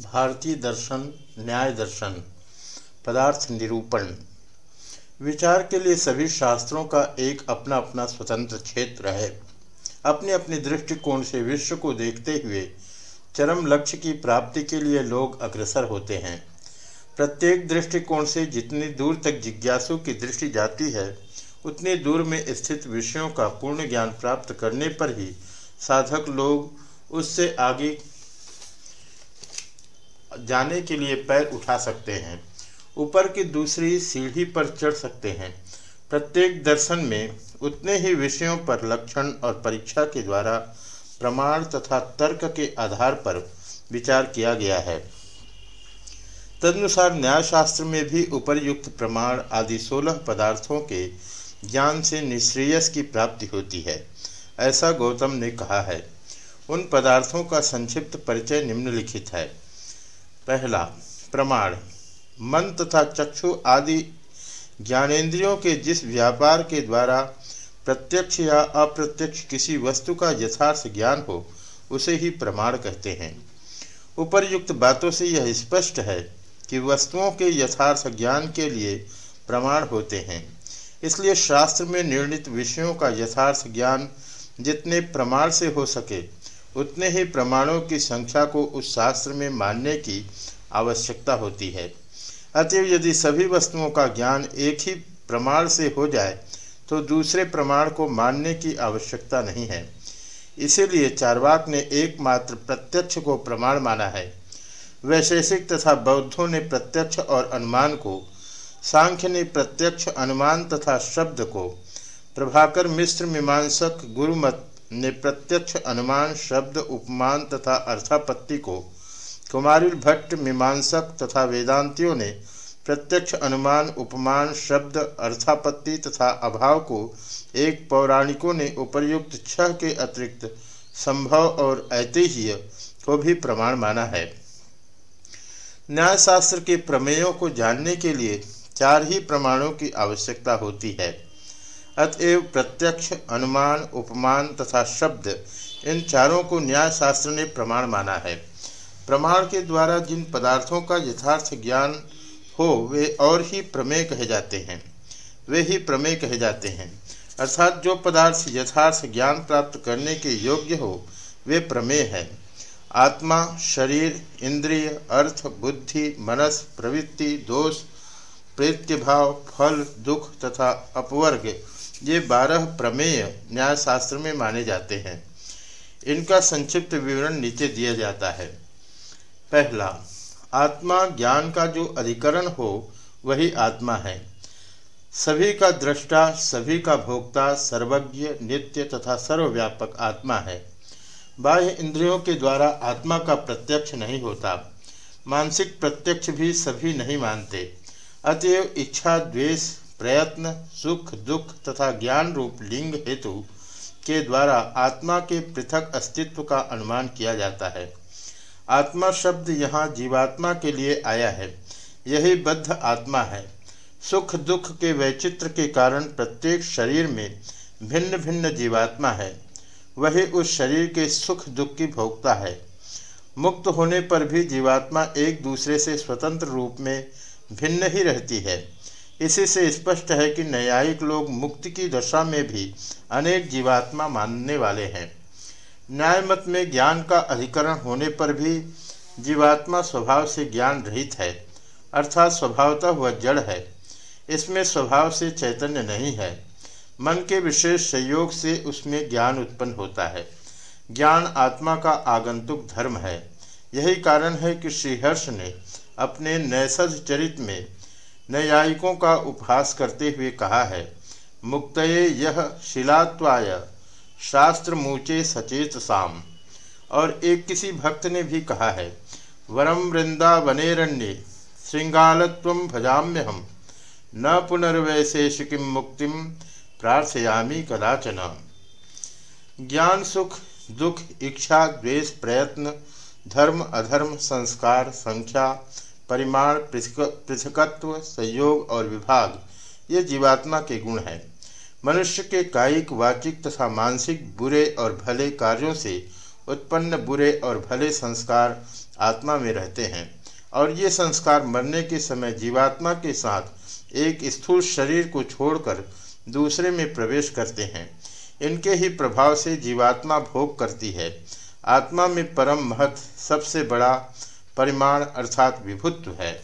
भारतीय दर्शन, न्याय दर्शन, पदार्थ निरूपण। विचार के लिए सभी शास्त्रों का एक अपना अपना स्वतंत्र क्षेत्र है। अपने अपने दृष्टिकोण से विश्व को देखते हुए चरम लक्ष्य की प्राप्ति के लिए लोग अग्रसर होते हैं। प्रत्येक दृष्टिकोण से जितनी दूर तक जिज्ञासु की दृष्टि जाती है, उतनी दूर में स्थित विषयों का पूर्ण ज्ञान प्राप्त करने पर ही साधक लोग उससे आगे जाने के लिए पैर उठा सकते हैं, ऊपर की दूसरी सीढ़ी पर चढ़ सकते हैं। प्रत्येक दर्शन में उतने ही विषयों पर लक्षण और परीक्षा के द्वारा प्रमाण तथा तर्क के आधार पर विचार किया गया है। तदनुसार न्यायशास्त्र में भी उपरयुक्त प्रमाण आदि सोलह पदार्थों के ज्ञान से निश्रेयस की प्राप्ति होती है, ऐसा गौतम ने कहा है। उन पदार्थों का संक्षिप्त परिचय निम्नलिखित है। पहला, प्रमाण। मन तथा चक्षु आदि ज्ञानेन्द्रियों के जिस व्यापार के द्वारा प्रत्यक्ष या अप्रत्यक्ष किसी वस्तु का यथार्थ ज्ञान हो, उसे ही प्रमाण कहते हैं। उपरयुक्त बातों से यह स्पष्ट है कि वस्तुओं के यथार्थ ज्ञान के लिए प्रमाण होते हैं। इसलिए शास्त्र में निर्णित विषयों का यथार्थ ज्ञान जितने प्रमाण से हो सके उतने ही प्रमाणों की संख्या को उस शास्त्र में मानने की आवश्यकता होती है। अतएव यदि सभी वस्तुओं का ज्ञान एक ही प्रमाण से हो जाए तो दूसरे प्रमाण को मानने की आवश्यकता नहीं है। इसीलिए चारवाक ने एकमात्र प्रत्यक्ष को प्रमाण माना है। वैशेषिक तथा बौद्धों ने प्रत्यक्ष और अनुमान को, सांख्य ने प्रत्यक्ष अनुमान तथा शब्द को, प्रभाकर मिश्र मीमांसक गुरुमत ने प्रत्यक्ष अनुमान, शब्द, उपमान तथा अर्थापत्ति को कुमारिल भट्ट, मीमांसक तथा वेदांतियों ने प्रत्यक्ष अनुमान, उपमान, शब्द, अर्थापत्ति तथा अभाव को एक पौराणिकों ने उपर्युक्त छह के अतिरिक्त संभव और ऐतिह्य को भी प्रमाण माना है। न्यायशास्त्र के प्रमेयों को जानने के लिए चार ही प्रमाणों की आवश्यकता होती है। अतएव प्रत्यक्ष, अनुमान, उपमान तथा शब्द, इन चारों को न्याय शास्त्र ने प्रमाण माना है। प्रमाण के द्वारा जिन पदार्थों का यथार्थ ज्ञान हो, वे और ही प्रमेय कहे जाते हैं। वे ही प्रमेय कहे जाते हैं। अर्थात जो पदार्थ यथार्थ ज्ञान प्राप्त करने के योग्य हो, वे प्रमेय है। आत्मा, शरीर, इंद्रिय, अर्थ, बुद्धि, मनस, प्रवृत्ति, दोष प्रेत्यभाव फल, दुख तथा अपवर्ग ये बारह प्रमेय न्यायशास्त्र में माने जाते हैं। इनका संक्षिप्त विवरण नीचे दिया जाता है। पहला, आत्मा ज्ञान का जो अधिकरण हो, वही आत्मा है। सभी का दृष्टा, सभी का भोक्ता, सर्वज्ञ, नित्य तथा सर्वव्यापक आत्मा है। बाह्य इंद्रियों के द्वारा आत्मा का प्रत्यक्ष नहीं होता। मानसिक प्रत्यक्ष भी सभी नहीं मानते। अतएव इच्छा, द्वेष प्रयत्न, सुख, दुख तथा ज्ञान रूप लिंग हेतु के द्वारा आत्मा के पृथक अस्तित्व का अनुमान किया जाता है। आत्मा शब्द यहाँ जीवात्मा के लिए आया है। यही बद्ध आत्मा है। सुख, दुख के वैचित्र के कारण प्रत्येक शरीर में भिन्न भिन्न जीवात्मा है। वही उस शरीर के सुख, दुख की भोक्ता है। मुक्त होने पर भी जीवात्मा एक दूसरे से स्वतंत्र रूप में भिन्न ही रहती है। इसी से स्पष्ट है कि न्यायिक लोग मुक्ति की दशा में भी अनेक जीवात्मा मानने वाले हैं। न्याय मत में ज्ञान का अधिकरण होने पर भी जीवात्मा स्वभाव से ज्ञान रहित है, अर्थात स्वभावतः वह जड़ है। इसमें स्वभाव से चैतन्य नहीं है। मन के विशेष संयोग से उसमें ज्ञान उत्पन्न होता है। ज्ञान आत्मा का आगंतुक धर्म है। यही कारण है कि श्रीहर्ष ने अपने नैसज चरित में न्यायिकों का उपहास करते हुए कहा है मुक्त यह शिलात्वाय शास्त्र मूचे सचेत साम। और एक किसी भक्त ने भी कहा है वरम वृंदावनेरण्य श्रृंगालत्व भजाम्य हम न पुनर्वैशेषिकी मुक्ति प्रार्थयामी कदाचन। ज्ञान सुख, दुख, इच्छा, द्वेष, प्रयत्न, धर्म, अधर्म, संस्कार, संख्या परिमाण पृथकत्व, संयोग और विभाग, ये जीवात्मा के गुण हैं। मनुष्य के कायिक, वाचिक तथा मानसिक बुरे और भले कार्यों से उत्पन्न बुरे और भले संस्कार आत्मा में रहते हैं। और ये संस्कार मरने के समय जीवात्मा के साथ एक स्थूल शरीर को छोड़कर दूसरे में प्रवेश करते हैं। इनके ही प्रभाव से जीवात्मा भोग करती है। आत्मा में परम महत्व सबसे बड़ा परिमाण अर्थात विभुत्व है।